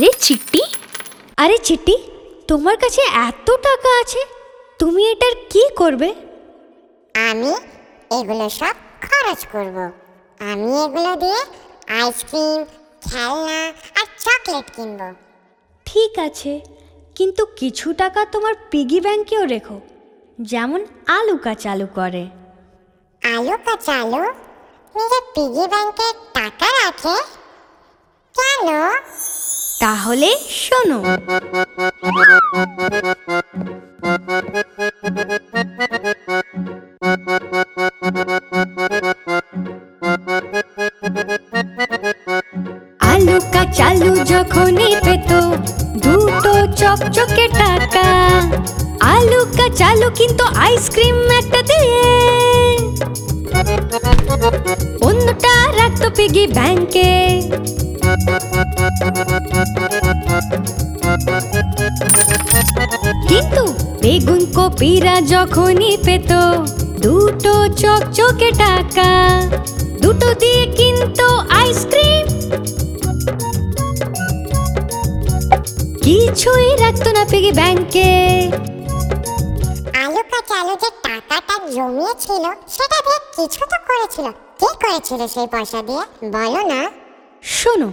আরে চিট্টি? আরে চিট্টি তোমার কাছে এত টাকা আছে তুমি এটার কি করবে? আমি এগুলো সব খরচ করব। আমি এগুলো দিয়ে আইসক্রিম খেলনা আর চকলেট কিনবো। ঠিক আছে কিন্তু কিছু টাকা তোমার পিগি ব্যাংকেও রেখো যেমন আলুকা চালু করে। আলু চালু? নিজের পিগি ব্যাংকে টাকা রাখে? তাহলে শোনো। আলুকা চালু যখনই পেত, দুটো চকচকে টাকা। আলুকা চালু কিন্তু আইসক্রিম একটা দিয়ে। অন্যটা রাখতো পিগি ব্যাংকে। কিন্তু বেগুন কপিরা যখনই পেত দুটো চকচকে টাকা। দুটো দিয়ে কিন্তু আইসক্রিম। কিছুই রাখতো না পিগি ব্যাংকে। আলু চালু যে টাকাটা জমিয়েছিল সেটা দিয়ে কিছু তো করেছিল। কি করেছিল সেই পয়সা দিয়ে? বলো না। শোনো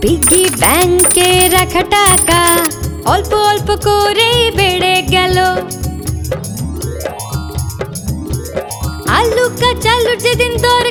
পিগি ব্যাংকে রাখা টাকা অল্প অল্প করে বেড়ে গেল আলু চালুর যেদিন দরকার